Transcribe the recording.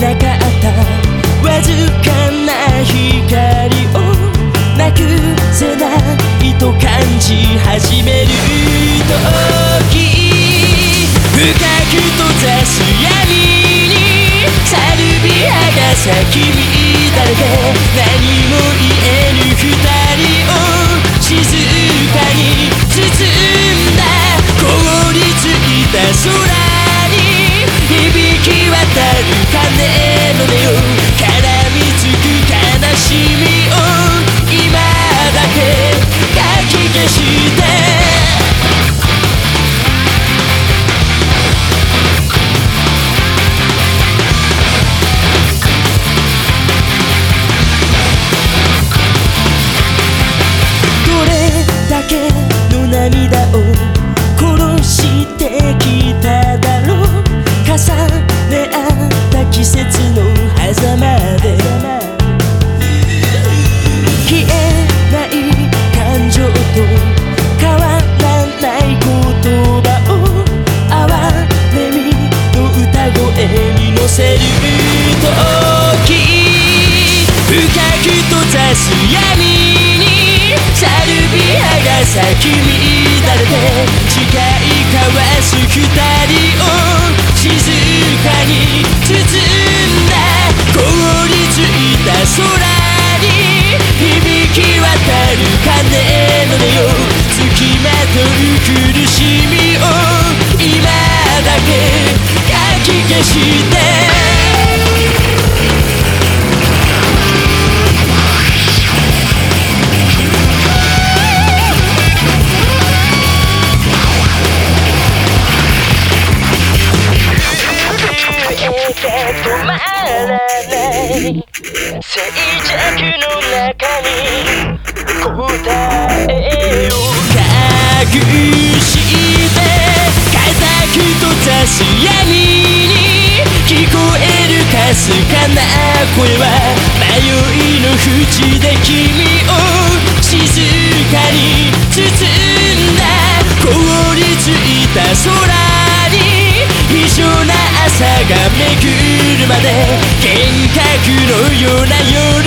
なかった。わずかアが咲き乱れて誓い交わす二人を静かに包んだ凍りついた空に響き渡る鐘の音よ付きまとう苦しみを今だけかき消して止まらない静寂の中に答えを隠して固く閉ざす闇に聞こえるかすかな声は迷いの淵で君を静かに包んのような夜